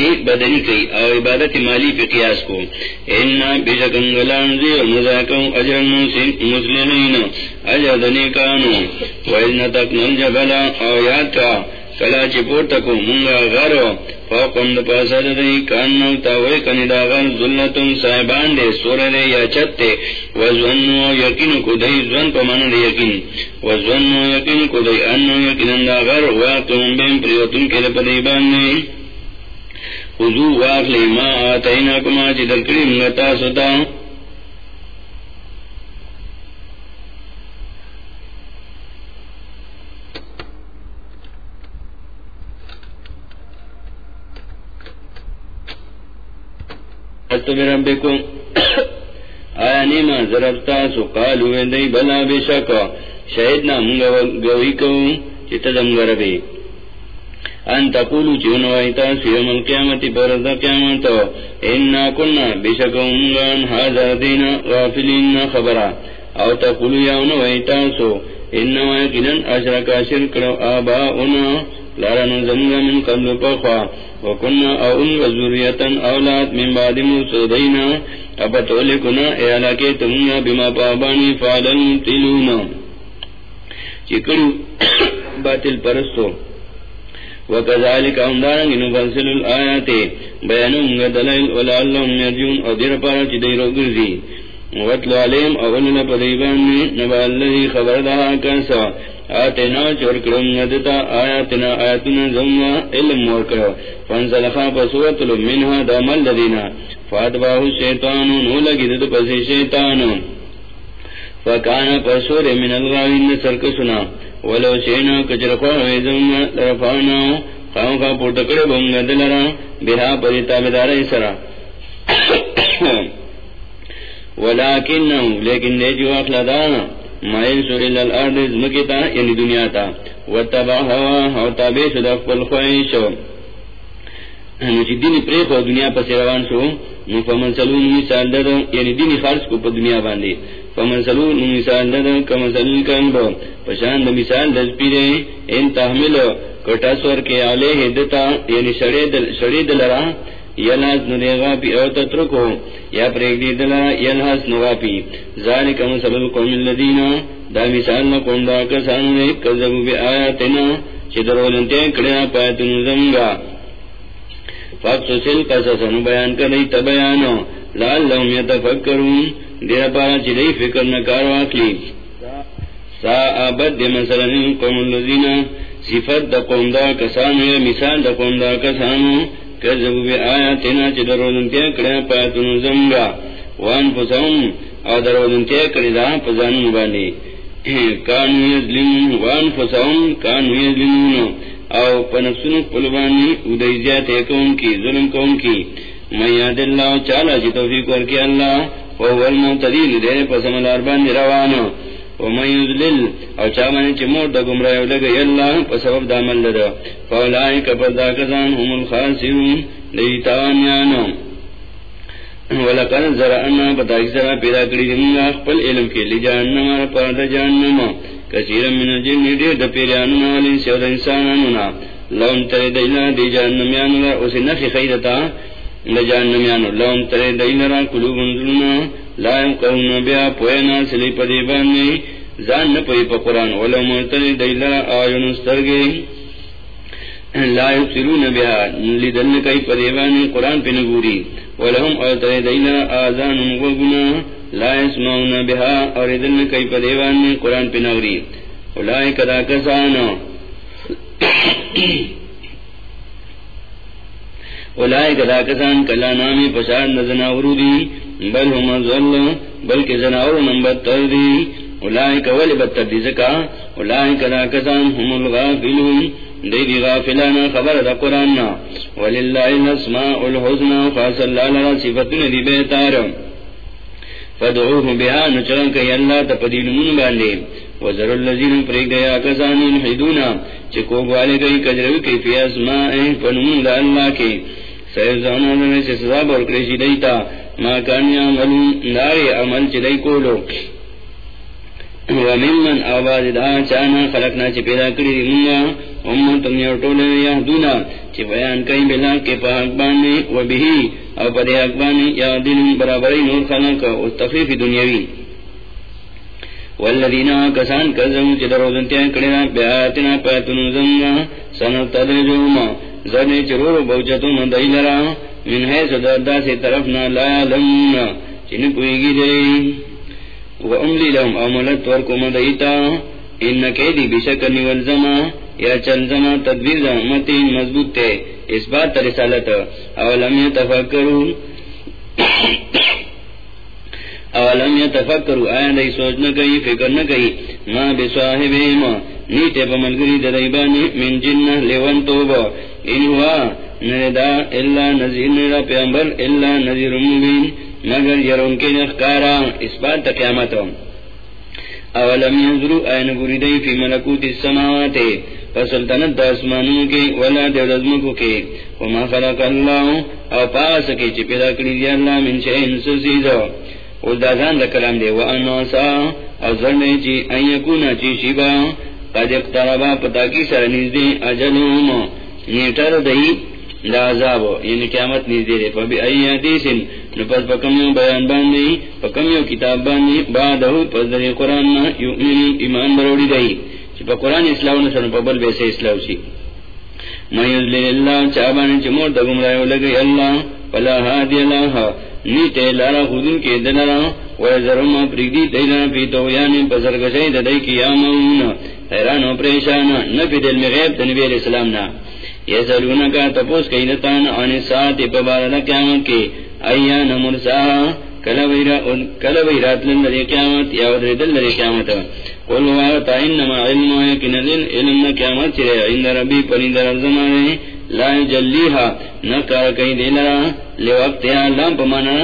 بدنی کئی او عبادت مالی پی قیاس کو۔ اینا بیشکن گلان دی و مزاکم اجر مسلمین اجر دنی کانو و اینا تکنل جبلا او یاد کا۔ کلا چی پورتا کو منگا غرو فوقم دا پاسا دی کانو تاوی کنی دا غر ظلتم صاحبان دے سور دے یا چت دے۔ وزونو یقین کو دی زون پا من دے یقین۔ وزونو یقین کو دی انو یقین دا غر واقتم بین پریوتن کے دا پدیبان دے خذو واخلی ما آتینا کما چی دلکری منگتا ستا آیا نیما ضربتا سو قالو دی بلا بے شک شکا شہدنا منگا گوی کو چی تدم گربی ان تقولو چون وائتا سیوم القیامتی پرزا قیامتا انا کننا بشکو منگان حاضر دینا غافلین خبرا. او تقولو یاون وائتا سو. انا وائکنن اشرکا شرکڑو آباؤنا. لارن زمگا من قبل پخوا وکننا اون وزوریتا اولاد من بعد موسو دینا ابا تولکنا اعلاکی تمنا بما پابانی فعلن تلونا چکڑو باطل پرستو. وكذلك امدارن نفصل الايات بيانون دلائل ولعلهم يرجون او دير پارا چی دیرو گرزی۔ وطل عليهم اولنا پدیبان نبا الذي خبر دها کنسا آتنا چورکرم ندتا، آیاتنا آیاتنا زمنا علم ورکر فانسلخا پسوتل منها دامل لدینا فاتباہ الشیطان نولگی دد پسی شیطان فکان پسور من الغاوین سرکسنا ولو شینا کچرخوا ویزم لرفانا خام خام پورتکڑ بونگ دلرا بها پری تابدار اسرا ولیکننو لیکن دے جو اخلا مائل سوری للارد ازمکتا یعنی دنیا تا. واتبا ہوا او تابع شد اقبل خواهشو نو چی دینی پریخ و دنیا پس روان شو، نو فمن سلون مثال دادو یعنی دینی خارج کو پا دنیا باندی. فمن سلون مثال دادو کم سلون با پشان دا مثال دل پیرے ان تحمل کٹا سور کے آلے حدتا یعنی شڑی دل را یلحاظ ندیغا پی او تترکو یا پریک دی دل را یلحاظ نغا پی ذالک مسل القوم اللذین. دا مثال نقوم دا کسان دے کذبو بی آیاتنا. چی درولنتے کڑیا پایتن زمگا. فاقصصل قصصن بیان کری تبیانو لعلهم یتفکرون. دیر پارا چی دی فکر نکار واقلی سا آبد دی مثلا قوم اللذین صفت دا قوم دا کسانو یا مثال دا قوم دا کسانو کذبو بی آیاتنا چی درولنتیا کڑیا پایتنو زمگا وان پسهم او درولنتیا کڑی دا پزانو باندی کانو یزلمون وان پسهم کانو یزلمونو او پنفسنو پلوانی ادیزیات کون کی، ظلم کون کی. من یاد اللہ چالا چی توفیق ورکی اللہ وهو المعتدین دیر پسم الاربان روانو ومن یذلل او چامانی چی مور دا گمرائی لگئی اللہ پسبب دا مل دا فولائی کپدا کزان هم الخاسرون دیتانیانو ولقد زرعنا بتائی سرا پیدا کری دمگا خپل علم کے لی جہنم را پارد جہنم کثیر من الجن دیر د پیرانو والی سیو انسانانو نا لون تر دینا دی جہنمیانو را اسی نفی خیرتا د جہنمیانو لون تر دینا را قلوب انزلنا لا يمقون بیا پوینا سلی پدی بانی زان نپوی پا قرآن. ولو مرتر دینا آیون استرگی لا يبصرون بها. لدن کئی پدی بانی قرآن پی نگوری. ولهم اوتر دینا آزان وگنا لا يسمعون بها. اور ادن کئی پدیوان میں قرآن پہ نوری اولائے کدا کسانو. اولائے کدا کسان کلا نامی پشار نزنا ورودی بل هم ظل بلکہ زناور نمبر تر دی. اولائے کولی بدتر دی زکا اولائے کدا کسان هم الغافلون. دی دی غافلانا خبر دا قرآن نا وللہ الاسماء الحسنى، خاص اللہ لرا صفتن دی بیتارم فدعوه بها نچرن کئی اللہ تا پدین من باندے. وزر اللذین پریک دیا کسانین حیدونا چکو بالے گئی کجروی کئی فی اسمائیں فنمون دا اللہ کے. سیزانا دنے سے سزا برکریشی دیتا، ما کانی عملون داری عمل چی دی کولو. وممن آواز دا چانا خلقنا چی پیدا کری دی منگا امتن یو طول یهدونا چی بیان کئی بلا کے پا اقبانی و بہی، او پا دے اقبانی یا دل برابری نور خلق و تخفیف دنیاوی. والذین کسان کزم چی در روزنتیا کڑینا بیاتنا پایتنو زمنا سنو تدرجو تدرجوما زرنی چرور بوچتو من دیلرا من حیث دادا سے طرفنا لا لمنا چی نپویگی دے. و املی لهم امولت ورکو من دیتا ان کیدی بشکرنی والزما یا چل زما تدبیر متین مضبوط تے. اس بات رسالت. اولم یتفکرو. اولم یتفکرو. آیا دی سوچ نکئی فکر نکئی ما بسواہبی ما نیتے پا ملگری دائبانی من جنہ لیون توبا ان ہوا نردا اللہ نظیر نردا پیامبر اللہ نظیر مبین، مگر یرون کے نخکارا اس بات تا قیامت اولم ینظرو این گوری دی فی ملکوت السماوات، فسلطنت دا اسمانوں کے، ولا دیو دزمکو کے، وما خلق اللہ، او پاس کے چی پیدا کری دی اللہ من شئین سسیزو او دا زان دا کلام دے وانواسا او ظلمی چی این یکونا چی شیبا، قد اقتربا پتا کی سرنیز دی اجلوم۔ یعنی نیٹر دی دا عذابو یعنی قیامت نیز دی دے۔ فبی ای حدیثن نپس پکمیو بیان باندی پکمیو کتاب باندی بعدہو پس دری قرآن یؤمنی ایمان بروڑی دی چی پا قرآن اسلاو نسر پا بل بیسے اسلاو سی میز للہ چابانی چی مور دا گمرائی لگئی اللہ، فلا حادی اللہ، نیتے لارا خودن کے دلرا ویزرم پریدی دیلنا پی تویانی پسرکشای ددائی کی آمون حیران و پریشان نفی دل میں غیب تنبی علیہ السلام نا۔ یہ سلونا کا تپوس کئی دتان آنی ساتھ پا قیامت کے ایان مرسا کل ویرات لندر قیامت یا ودر دل در قیامت قل وارتا انما علم ویکن دل علم قیامت چرے عند ربی پریندر الزمانے لا جلیها نکار کئی دلرا لوقتها لام پمانا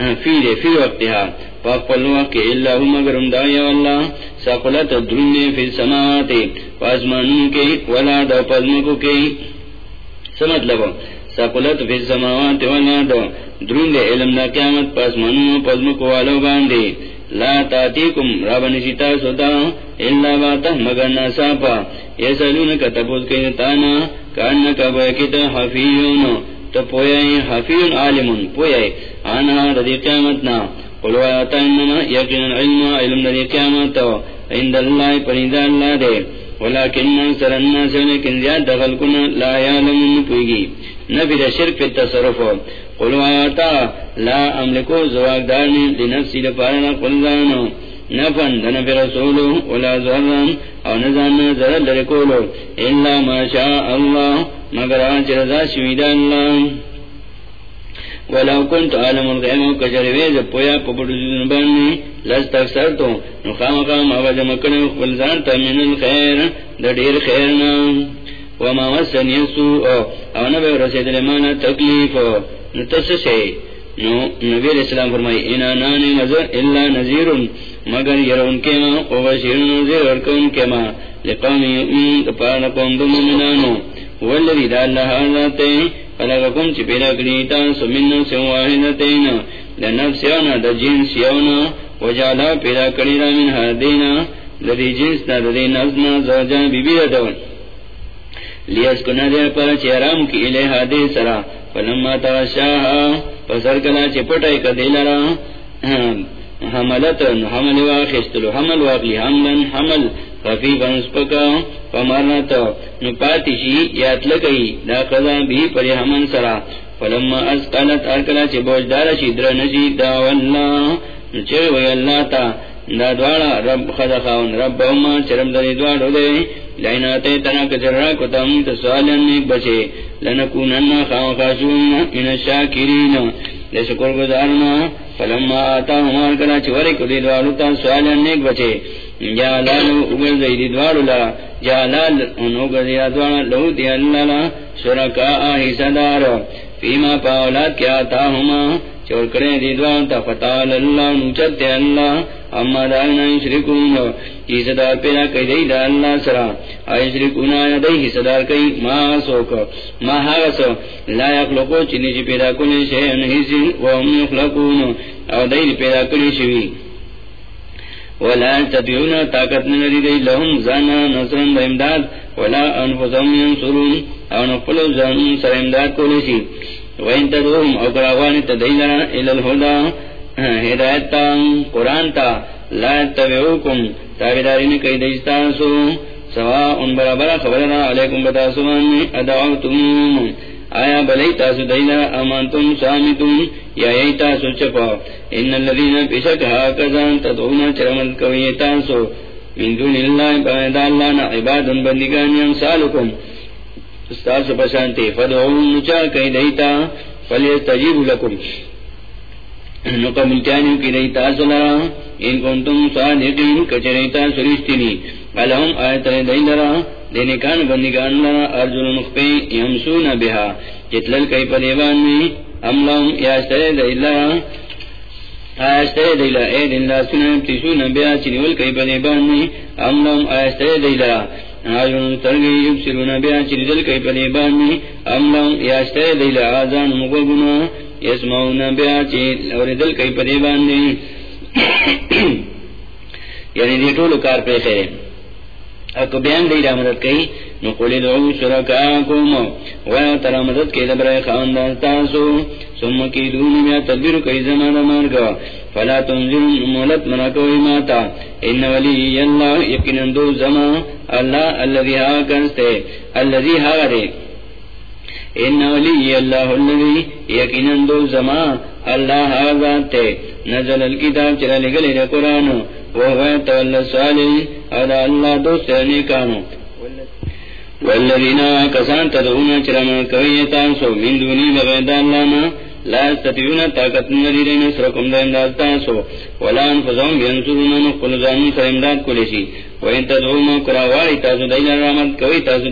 ہاں، فی دے فی وقتها پاک پلو وقت کے اللہ مگرم دایا واللہ۔ ساقلت درنے فی السماوات، پاسمانوں کے ولا دا پزمکو کے۔ سمت لگو مطلب، ساقلت فی السماوات ولا دا درن علم دا قیامت، پاسمانوں پزمکو والو باندے۔ لا تاتیکم رابن شتا ستا اللہ باتا مگر ناساپا یسالونکا تپوز کئی تانا، کانکا بیکتا حفیون۔ تو پویائی حفیون عالمون پویائی آنها ردی قیامتنا قلو آتا انما یقین علم علم ردی قیامت عند اللہ پرید اللہ دے ولیکن سر الناس ولیکن زیاد دخل کنا لا یعلمون پویگی نبی دا شرک فی تصرف قلو آتا لا املکو زواق دارنی لنفسی لپارنا قلزانو نفن دن پی رسولو ولا زہران او نزان زرد لرکولو الا ما شاء اللہ مگر آنچ رضا شوید اللہ ولو كنت عالم الغيب كجرويز پویا پپڑ زبانی لست اکثر تو نخام قام آواز مکن خپل ځان ته من الخير د ډیر خیر نه وما وسن يسو او نه به رسید له تکلیف نو تاسو شي نو نبی علیہ السلام فرمائی انا نانی نظر الا نذیر مگر يرون کے ما او بشیر نذیر ورکون کے ما لقوم یؤمن پان قوم دمنانو والذی دا اللہ ذاتے خلقکم چی پیدا کریتا سمن سو واحدتین دا نفس یونا دا جنس یونا وجالا پیدا کریتا من حدینا دا دی جنس دا دی نفسنا زوجان بی بی دون لیس کنا دے پر چی ارام کی الہ دے سرا فلما تغشاها پسر کلا چی پٹائی کدی لرا. حملت حمل واخستلو حمل واقلی حملن حمل, حمل خفیفا نسپکا فمرنتا نپاتشی یات لکی دا قضا بھی پری حمن سرا. فلما از قالت ارکلا چه چی بوجدارشی درنشی دا واللہ. نچوی وی اللہ تا. دا دوارا رب خدخاون. رب اوما چرم دنی دوارو دے. لیناتے تنا کجرہ کتام تسوالن نیک بچے. لنکونن خواہ خاشون من الشاکرین. دے شکر گزارنا. فلما آتا ہمار کلا چوری کدی دوارو تا سوالن نیک بچے. جالالو اگل زیدی دوارو لا جالال انو گزیا دوارا لو دی اللہ لا، شرکا فیما کیا تا ہما، چور کرے دی تا فتال اللہ نوچت اللہ. اما پیدا کئی دی دا اللہ سرا. آئی آیا دی کئی ما سوک. ما حاغس لا یخلقو چنی چی پیدا کنے شہن حسی وهم یخلقون. او دی پیدا کنے شوی. ولا تبعون طاقت نری دی لهم زانا نصرن دا امداد، ولا انفسهم ينصرون او نقلو زمون سر امداد کو لیسی وین تدوهم او کراغوانی تدیلنا الالہدا ہدایت تا، قرآن تا. لا تبعوکم تابدارین کئی دیستانسو سوا ان برابر خبرنا علیکم بتاسوان ادعوتم آیا بلی تاسو دینا امانتم سامیتم یا یہی تاسو چپا. ان اللذین پیشک حاکزان تدعونا چرمت کوئی تاسو. من دون اللہ باید اللہ نا عباد بندگانی امسالکم استاسو پسانتے فدعون نچا کئی دیتا فلیستجیب لکم. نقبلتانی کی دیتا سلرا ان کنتم صادقین کچریتا سرشتنی. الہم آیت دی لرا دینے کان بندگان لرا ارجل مخفی یمسون بها جتلل کئی پدیبان میں املہم یاستر دی لرا آیستر دی لرا اے دن لا سنم تیسون بها چنیول کئی پدیبان میں املہم آیستر دی لرا آجون ترگی یبسرون بها چنیدل کئی پدیبان میں املہم یاستر دی لرا آزان مقبنا یسمعون بها چنیدل کئی پدیبان میں یعنی دیتولو کار پہ خیرے اکو بیان دی را مدد کئی، نو قولی دعو شرکاکم، ویا ترا مدد کئی دبرائی خاندان تاسو سم کی دونی بیا تدبیر کئی زمان مارگا فلا تنزلون مولت منکوی ماتا ان ولی اللہ یقین دو زمان، اللہ اللذی ها کنستے اللذی ها غرے ان ولی اللہ اللذی یقین دو زمان، اللہ ها ذاتے نزل الكتاب چرا لگلے قرآنو اللہ دوست والذین کسان تدعون چرم کویتانسو من دونی بغید اللہنا لا استطیعون طاقت ندیر نصرکم دا ولا نقل تدعوهم تاسو تاسو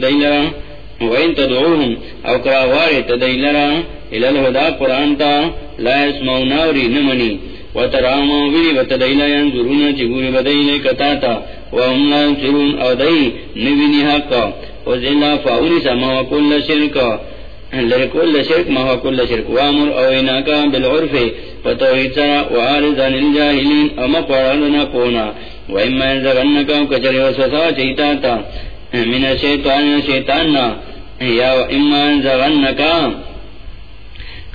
تدعوهم قرآن تا لا نمانی وترامو بی وتدیلا ينظرون چگوری بدیلے کتاتا او دی حقا فاولی سما لرکل شرک شرک وامر بالعرف فتوحید سرا وعارضان الجاہلین اما پونا وإما ينزغنکا کچر وسوسا چیتاتا من شیطاننا یا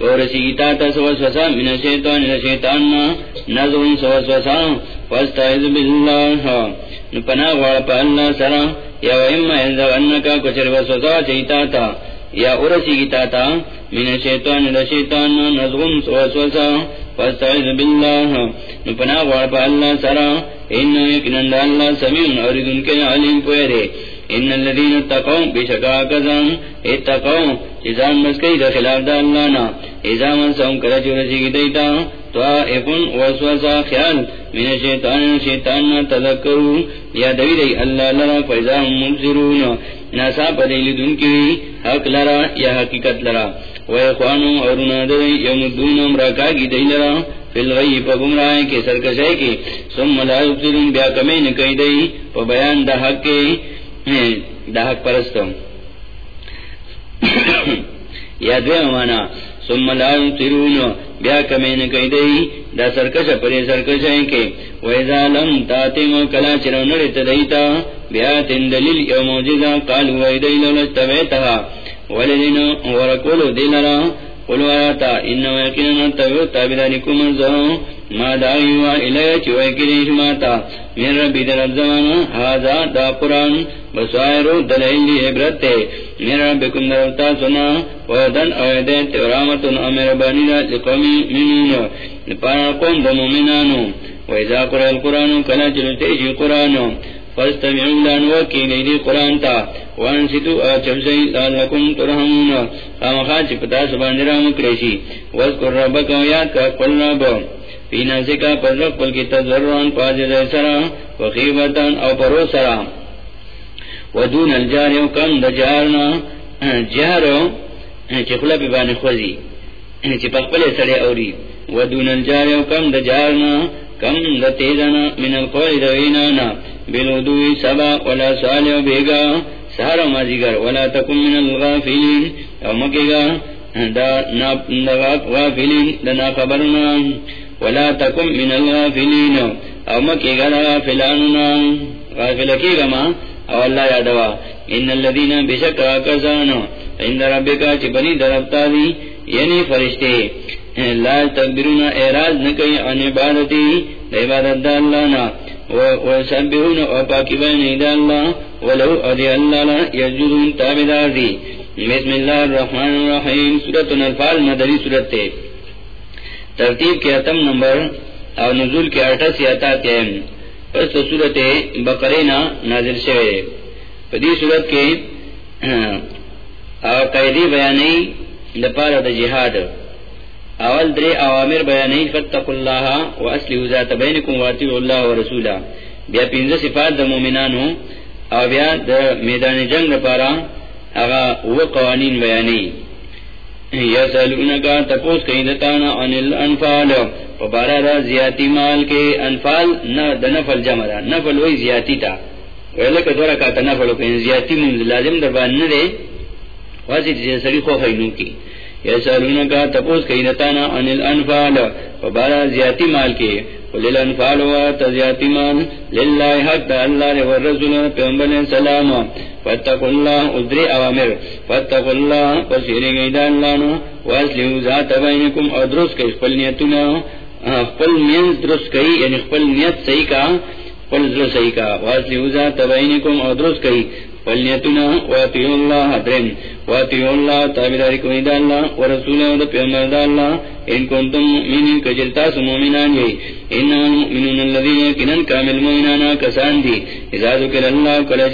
ينزغنکا کورسیتا تسوسوسا من شیطان شیطان نظرون سوسوسا فاستعذ باللہ۔ نپنا غوار پا اللہ سرا، یا وإما انزغنکا کچر وسوسا چیتا تا۔ یا ارسیتا تا، من شیطان شیطان نظرون سوسوسا فاستعذ باللہ۔ نپنا غوار پا اللہ سرا انہو یکنند اللہ سمیون اوردن کے علیم پویرے۔ ان الذين اتقوا بشكا كذان اتقوا اذا مسكي ده خلاف ده الله نا من سوم کرا جو رسی دیتا تو اپن وسوسا خیال من شیطان شیطان تذکروا یا دوی دی اللہ لرا فیضا هم مبصرون ناسا پدیل دن کی حق لرا یا حقیقت لرا۔ و اخوانو اورونا دی یمدون امراکا کی دی لرا۔ فی الغی پا گمراہ کے سرکشائی کی۔ سم لا یبصرون بیا کمین کئی دی۔ پا بیان دا حق کے ڈاہک پرستوں یا مانا سم لا ترون بیا کمین کئی دی دا سرکش پری سرکش ہیں کہ ویزا لم تاتیم کلا چرو نڑت دیتا بیا تن دلیل یو موجزا قالو ویدی لولستویتها ولدین ورکولو دیلرا قلو آیاتا انو یقینا تبیو تابدانکو منزو ما دعیوا الی چوئی کلیش ماتا من ربی در الزمان حاضا دا قرآن. بسائرو دلائل عبرت. تے من ربکم در ابتا سنا. ویدن اویدن تورامتن امیر بانی را لقومی منونو نپانا قوم دا مومنانو ویزا قرآن القرآن کلا چلتے جی قرآنو فاستمعوا لان وکی لیدی قرآن تا وانسیتو آچب لالکم ترحمون خامخا چی پتا سبان درام کریشی وذکر ربکا یاد کا قل رب فی ناسکا پر رب قل کی تذران پاجد سرا وخیبتان او پرو سرا ودون الجاریو کم دا جارنا جارو چی خلا پی بانی خوزی یعنی چی پخپل سڑے اوری. ودون الجاریو کم دا جارنا، کم دا تیزانا من القوی دا وینانا. بلودوی سبا ولا سالیو بیگا. سہارا مازیگر، ولا تکم من الغافلین. او مکیگا، دا غافلین، دا نا خبرنا ولا تکم من الغافلین. او مکیگا دا غافلاننا. غافل کیگا ما؟ او اللہ یادوا. ان الذین بشک آکسانو عند ربک چ بنی دربتا دی یعنی فرشتے۔ لا تکبرون اعراض نکئی عن عبادتی، دا عبادت دا اللہ نا۔ وسبحون او بین دا اللہ، ولو ادی اللہ لا یجدون تابدار دی۔ بسم اللہ الرحمن الرحیم سورة نرفال مدری سورت تے۔ ترتیب کے اتم نمبر اور نزول کے اٹھا سی اتا کے پس سورت بقرینا نازل شوئے۔ پدی سورت کے او قیدی بیانی لپار دا جہاد اول درے اوامر بیانی فتق اللہ و اصلی ذات بینکم واتیو اللہ و رسولہ بیا پینزا صفات دا مومنانو او بیا دا میدان جنگ لپارا اغا و قوانین بیانی. یا سالونکا تپوس کئی دتانا عن الانفال. و بارا دا زیادی مال کے انفال نا دا نفل جمع نفل وی زیادی تا. ویلکا دورا کاتا نفل وی زیادی منز لازم در بان ندے واسی تیسے سری خوف اینو کی یسالونکا تپوس کئی نتانا عن الانفال وبارا زیادی مال کے قل الانفال و تزیادی مال. للہ حق دا اللہ رہ والرسول پیغمبر سلام. فاتقوا اللہ ادری اوامر فاتقوا اللہ پسیرے گئی دا اللہ نو. واسلیو ذات بینکم ادرس کئی خپل نیتونا خپل نیت درس کئی یعنی خپل نیت صحیح کا خپل ذر صحیح کا واسلیو ذات بینکم ادرس کئی فلنیتنا واتیو اللہ درم واتیو اللہ تابداری دا اللہ ورسولہ دا پیغمبر دا اللہ ان کنتم مؤمنین کجلتا انہا المؤمنون اللذین کنن کامل مؤمنانا کسان دی اذا ذکر اللہ کلا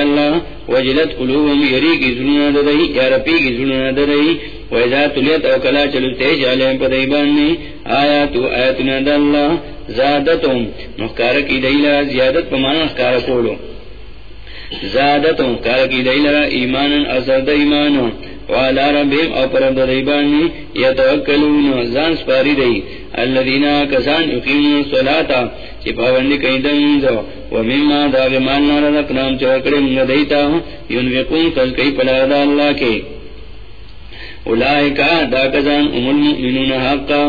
اللہ وجلت یری کی ظلونا ددئی یا رپی کی ددئی چلتے آیاتو آیاتنا دا اللہ مخکارکی دیلا زیادت پا مانا مخکارکولو کولو زادتوں کار دی لرا ایمان اثر دا ایمان وعلا ربیم او پر دا دیبانی یتوکلون. زان سپاری دی. اللذین کسان یقیمون صلاة چی پاوندی کئی دنزو ومما دا غمان نارا دکنام چوکڑی منگ دیتا. ینوکون کل پلا دا اللہ کے. اولائکا دا کزان ام المؤمنون حقا.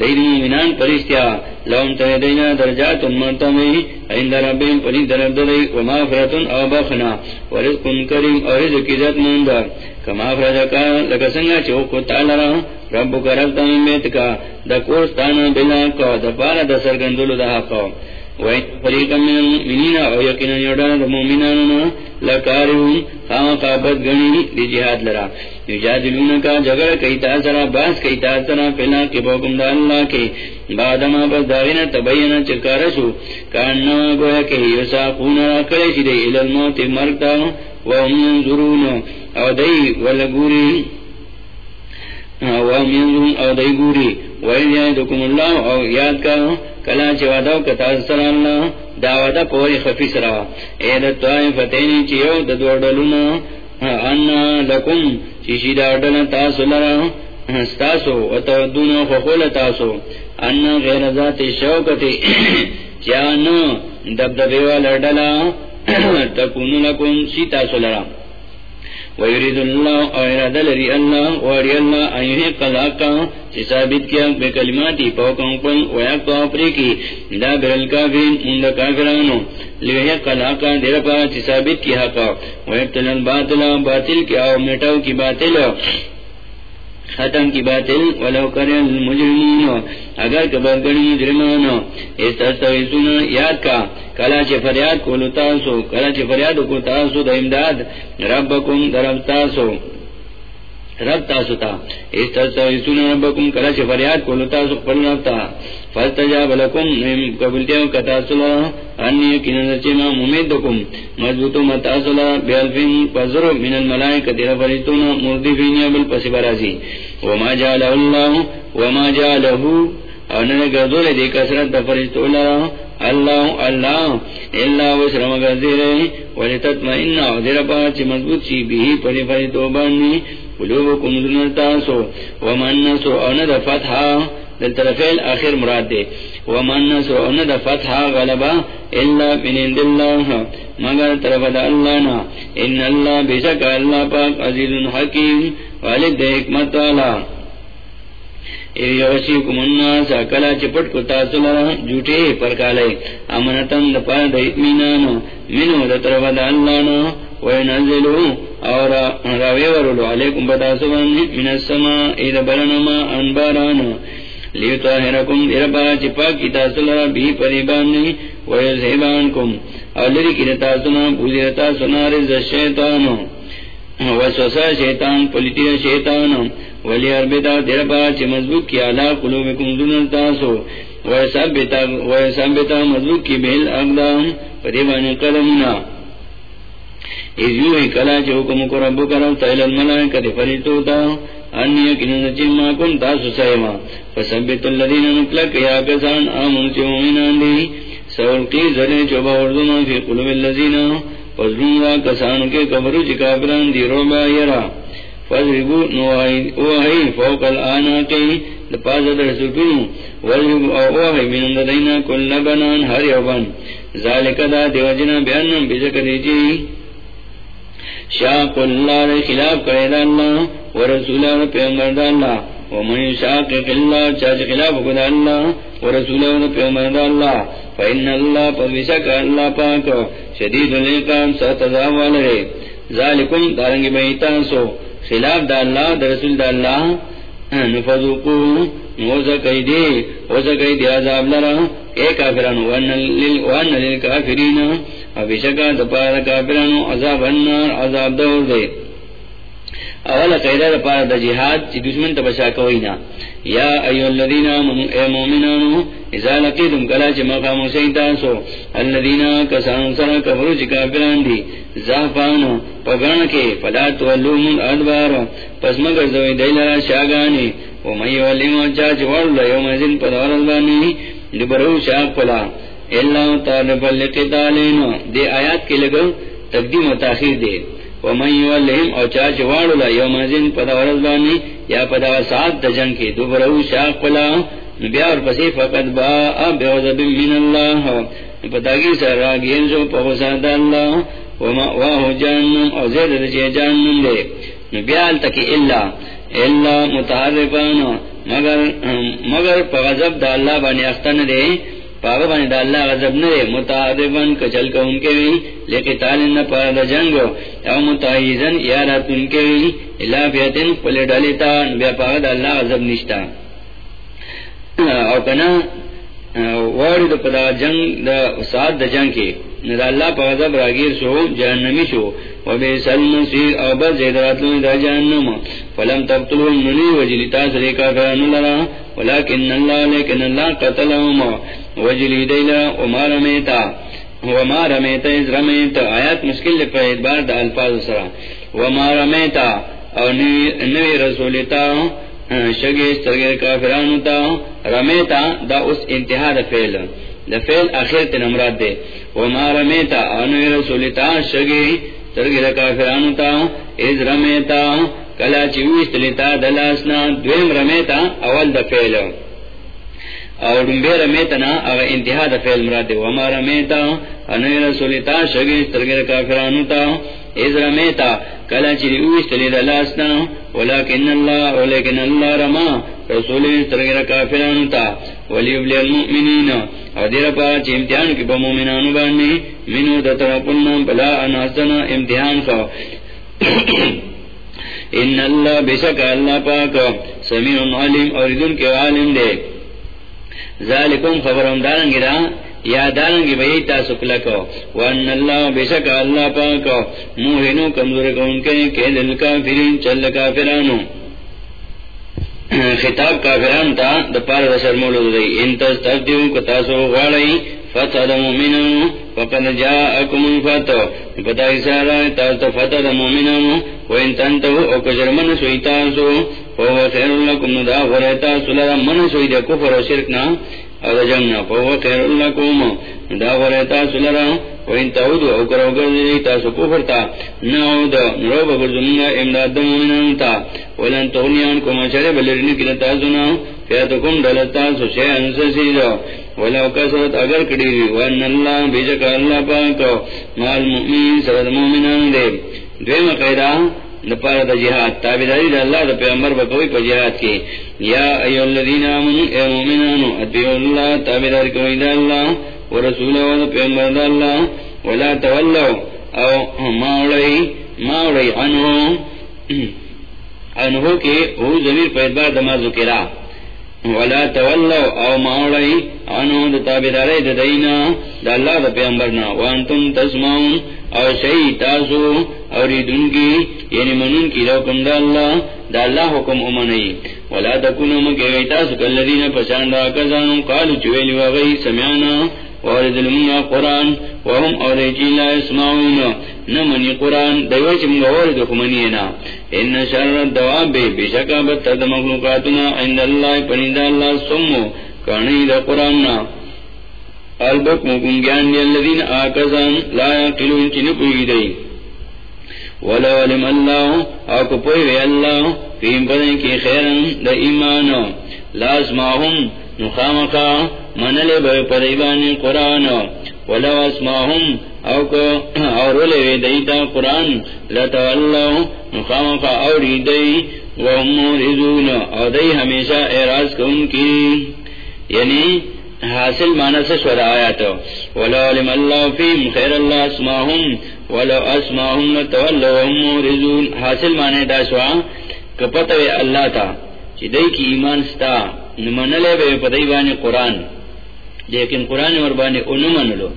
دید مومنان پرشتیا. لهم تهدينا درجات مرتمی عند ربهم پنی درب ومغفرة أو بخنا ورزق كريم ورزق ذات مندر كما فرزکا لك سنگا تالرا تعالى کا رب تمہیں بیت کا دا کورستانا بلاك دا پارا دا سرگندلو دا حقا. فریقا من او خام قابت گنی لرا. کا جگر کئی تاثرہ باس کئی تاثرہ دا اللہ کے داغینا تبینا چکارشو کاننا گویا کہ یساقون را کلیشی دی الالموت مرکتا وهم ينظرون. او دی ولگوری وهم ينظرون او دی گوری. وَإِذْ يَعِدُكُمُ اللَّهُ او یاد کلا چ وعدہ کتا سر اللہ دا وعدہ پوری خفی سرا. اے د توای طائفتین چیو د دوڑلونا ان لکم چیشی دا ڈل تاسو لرا، ستاسو وتودون فخول تاسو. ان غیر ذات شوکتی چان دبدبی والا ڈلا تکون لکم سی تاسو لرا. ويريد الله أن لري الله واري الله أن يحق الحق ثابت کیا بے کلماتی پوکم پن ویقتا اپریکی دا برل کافرین من دا کافرانو لیحق الحق دیر پا ثابت کی حقا ویبتل الباطل باطل کی آو میٹاو کی باطل ختم کی باطل، ولو کرے المجرمین اگر کبر گنی مجرمانو. اس تستویسون یاد کا. کلا چه فریاد کو لتاسو کلا چه فریاد کو تاسو دا امداد. ربکم درب تاسو. رب تاسو تا اس تستویسون ربکم. کلا چه فریاد کو لتاسو قبل رب تا فاستجاب لکم. قبلتیو کتاسو لرا انی کنن ممیدکم بیالفین من مردفین برازی. وما جعله وما جعله گردول دی کثرت اللہ. اللہ اللہ وسرم ولتطمئن پاچ مضبوط چی بھی پری قلوبکم ومن نسو او فتحا دل طرفیل آخر مراد دے. ومن نسو او ند فتحا غلبا الا من اند اللہ مگر طرف دا اللہ نا. ان اللہ بشک اللہ پاک عزیز حکیم. والد دے حکمت والا. یوشیکم الناس، کلا چپٹ کو تاسو لرا، جھوٹے پر کالے امنتن دپا د اطمینان منو د طرف د الله نو وینزلو، اور راوی ورلو. علیکم بتا سبان من السماء اید بلنما انباران لیتاہرکم دربا چپا کی تاسلہ بھی پریبانی ویزہبانکم اور لری کی تاسنا بوزی تاسنا رز الشیطان وسوسا شیطان پلیتی شیطان ولی اربتا دربا چی مضبوط کی علا قلوبکم دون تاسو ویسابتا مضبوط کی بہل اقدام پریبانی قدمنا۔ کلا حکم کو رب کرو تیل الملائکت فریتو تا انی کنن چما کن تاسو الذین یا کسان آمن چی مومنان دی. سولقی چوبا فی قلوب الذین را کے کبرو چی دی روبا یرا. فضربو نوائی فوق لپاس در وضربو من انددینا کل بنان ہر یوبان. ذالک دا دیوجنا بیانم بزکر شاق اللہ خلاف کرے اللہ. و رسول پیغمبر دا اللہ و من شاق اللہ چاچ خلاف کرے اللہ و رسول پیغمبر دا اللہ فإن اللہ پدوشک اللہ پاک شدید القام ستزا والرے ذالکم دارنگی بیتان سو. خلاف دا اللہ دا رسول دا اللہ. نفذوقو موزا کئی دے. موزا کئی دے عذاب لرا. اے کافران وان للکافرین ابشکا دپار کافران عذاب النار، عذاب دور دے. اولا قیدہ دپار دا جہاد چی دشمن تبشا کوئینا یا ایو الذین آمنوا اے مومنانو ازا لقیدم کلا چی مقام سیداسو الذین کسان سر کفرو چی کافران دی زہفانو پگرن کے فلا تولوم الادبار. پس مگر زوی دیلہ شاگانی ومن يولم چاچ ورل يوم ذن پدار البانی لبرو شاق پلا. اللہ طالب لقتالین دے آیات کے لگو تقدیم و تاخیر دے ومن او چاچ یا سات دجن شاق پلا پسی فقط با بیوزب من اللہ سر راگین جو پہوساد اللہ، وما او زید رجی دے۔ تکی اللہ اللہ مگر مگر پغضب دا اللہ بانی اختن دے۔ پاگ بانی دا اللہ غضب نرے متحرفان کچل کا ان کے بھی لیکن تالن پا دا جنگو۔ او متحیزن یا رات ان کے بھی اللہ فیتن پلے ڈالیتا بیا پاگ دا اللہ غضب نشتا۔ او کنا وارد پدا جنگ، دا سات دا جنگ کے۔ ندا اللہ پا غضب راگیر شو، جہنمی شو۔ و بے او دا فلم وجلی لرا. اللہ لیکن اللہ قتلهم. وجلی دیلا وما رمیتا. وما رمیتا از رمیتا. آیات مشکل پر دا الفاظ سرا وما رمیتا. او نوی رسولتا شگی کافرانو تا. رمیتا دا اس انتہا دا فیل دا فیل آخر تن امراد دے وما رمیتا. انوی رسولتا شگی استرگر کافرانو تا از رمیتا کلا چیویست لیتا دلاسنا، دویم رمیتا اول دا فیل اور دنبی رمیتا نا اگا انتہا دا فیل مراد دے وما رمیتا انوی رسولتا شگی استرگر کافرانو تا. از رمیتا کلا چری اوستلی دلاسنا، ولیکن اللہ ولیکن اللہ رما. رسول استرگر کافرانو تا ولیبلی المؤمنین او دیر پا چی امتحان کی با مومنانو بانی منو دا طرفنا بلا اناسنا امتحان خوا ان اللہ بشک اللہ پاک سمیع علیم اور ادن کے عالم دے ذالکم خبرم دارنگی دا یا دارنگی بھئی تاسو کلکو وان اللہ بشک اللہ پاکو موہنو کمزور کون کے کہ دل کافرین چل کافرانو خطاب کافران تا دپار دسر مولو دی. انتس تفتیو کتاسو غاڑی فتح دا مومنانو فقد جاءکم الفتح. پتا اسارا تاسو فتح دا مومنانو وین تنتو او کجرمن سوی تاسو، فهو خیر لکم. ندا غریتا سلرا من سوی دا کفر و شرکنا او دا جنگنا فهو خیر لکم. دا غریتا سلرا وین تعودو او کرو گردی تاسو کفرتا نعود نرو بگرزمنا امداد دا مومنان تا ولن تغنیان کم اچھرے بلرنی کلتا سنا فیاتکم دلتا سو شیئن سسیدو ولو کسرت اگر کڑیوی وان اللہ بیجک اللہ پاکو مال مؤمن سرد مومنان دے دویم قیدہ دپارا دا جہاد تابداری دا اللہ دا پیغمبر بکوئی پا جہاد کی یا ایو الذین آمنو، اے مومنانو اتبیو اللہ تابداری کوئی دا اللہ ورسولہ و پیغمبر دا اللہ، ولا تولو او ماولی ماوڑی انہو انہو کے او ذمیر په ضمیر پیدبار دما ذکرہ۔ ولا تولو او ماوڑی انہو دا تابداری دا دینا، دا اللہ دا پیامبرنا وانتم تسمعون، او شئی تاسو اور دن کی یعنی منون کی روکم دا اللہ دا اللہ حکم امنی۔ ولا تکونو مکے تاسو کالذین پسان دا کزانو، قالو چویلی وغی سمعانا وارد المنا قرآن وهم اوریجی لا اسمعون نمنی قرآن دیوچ منگا وارد خمنینا ان شر الدواب بے بشکا بتر دا مخلوقاتنا عند اللہ پنید اللہ سمو کانی دا قرآن نا البکم کنگیان دی اللذین آکزان لا یقلون چی نپوئی دی ولو علم اللہ آکو پوئی وی اللہ فیم پدن کی خیرن دا ایمان لا اسماهم نخامقا منل بے پدیبان قرآن ولو اسماهم او کو اور لے دیتا قرآن لتولو نخامقا اوری دی، وهم رزون او دی ہمیشہ اعراض کن کی. یعنی حاصل مانا سے سورا آیا تو ولو علم اللہ فیم خیر اللہ اسماهم ولو اسماهم لتولو وهم رزون حاصل مانے دا سوا کپتو اللہ تا. چی دی کی ایمان ستا نمانلے بے پدائی بانی قرآن. لیکن قرآن مربانی انو منلو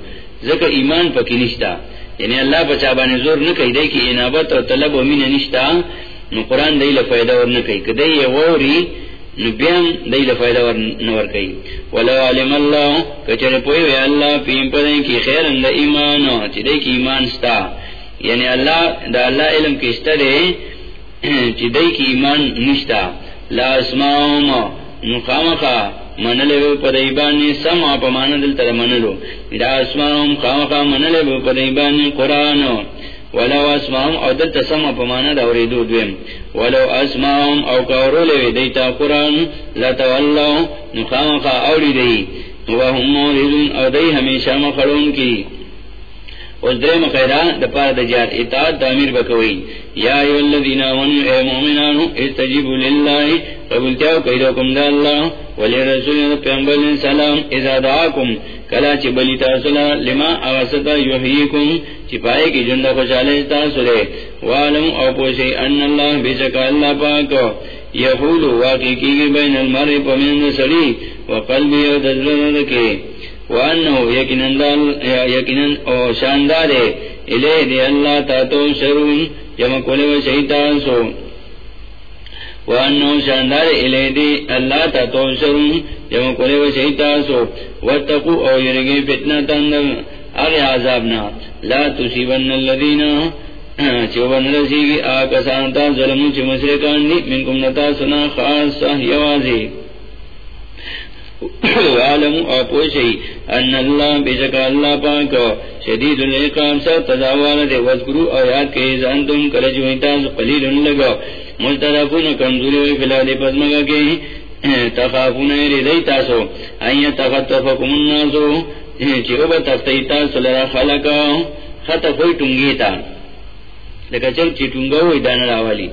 ذکر ایمان پا کی نشتا یعنی اللہ پچا بانی زور نکی دی کی انابت و طلب و مین نشتا نو قرآن دی لفائدہ ور نکی کدی ووری نو بیان دی لفائدہ ور نور کئی ولو علم اللہ کچر پوئی وی اللہ پیم پدائی کی خیرن دا ایمان چی دی کی ایمان ستا یعنی اللہ دا اللہ علم کشتا دے چی دی کی ایمان نشتا لا اسماؤم نخامخا منلے بے پدائبانی سمع پا مانا دل تر منلو. لا اسماؤم خامخا منلے بے پدائبانی قرآن ولو اسماؤم او دل تسمع پا مانا دوری دو دویم. ولو اسماؤم او کورو لے دیتا قرآن لتوالو نخامخا اولی دی. وهم موردون او دی ہمیشہ مخلون کی. اس درے مخیرہ دا پار دا جار اطاعت دا امیر بکوئی یا ایو الذین آمنوا، اے مومنانو، استجیبوا للہ. قبولتیاو قیدوکم دا اللہ ولی رسول دا پیغمبر سلام اذا دعاکم کلا چی بلی تاسولا لما اغسطا یحییکم چی پائے کی جند خوشالے تاسولے وعلم او پوشی ان اللہ بیشکا اللہ پاکو یحولو واقعی کی گی بین المر پمین سری وقلبی او دزرد کے وانه یقیناً او شاندار الے دی اللہ تا تو شرون جمع کولے و شیطان سو وانه شاندار الے دی اللہ تا تو شرون جمع کولے و شیطان سو واتقو او یرگی فتنہ تندر اغی عذابنا لا تصیبن اللذین چوبن رسیگی آکا سانتا ظلمون چی مسرکان دی منکم نتا سنا خاصا یوازی عالم او پوشی ان اللہ بیشکا اللہ پاک۔ شدید العقام تداوالا دے۔ وذکرو او یاد زانتم قلیل کمزوری وی تخافون ایری دی تاسو۔ این تخطفکم الناسو چی او با تختی تاسو لرا خلقا۔ خطفوی ٹنگی تا۔ لکا چل چی دانا راوالی۔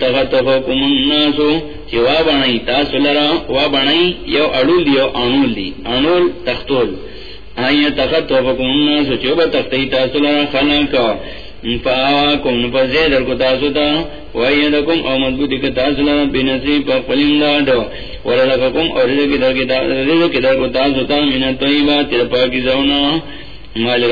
تغتفکم چی وا بنائی تاسو لرا، وا بنائی یو اڑول دی یو انول دی انول تختول۔ الناسو چی با تختی تاسو لرا خلقا فآواکم کو تاسو تا او مضبوطی که تاسو لرا پا قلیم دادو او در کو تاسو تا من تیر پاکی زونا مال